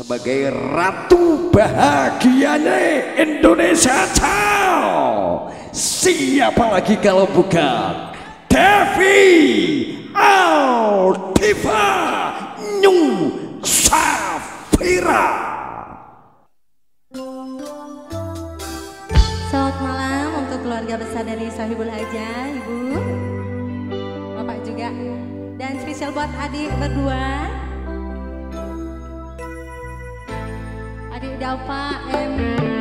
sebagai ratu bahagianya Indonesia Ciao siapa lagi kalau bukan Devi Altiva Nyung Safira? Selamat malam untuk keluarga besar dari Sahibul Haja, Ibu, Bapak juga, dan spesial buat adik berdua. đào pha em.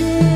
is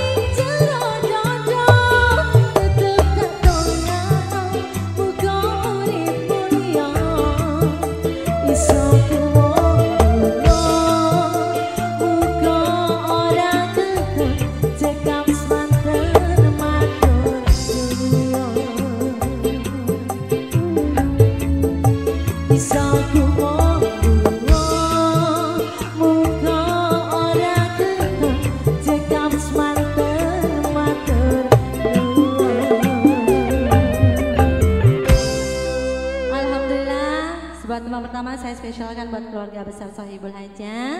spesial kan buat keluarga besar Sohibul Hajah.